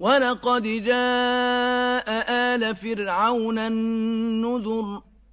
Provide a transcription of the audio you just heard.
وَلَقَدْ جَاءَ آلَ فِرْعَوْنَ النُّذُرُ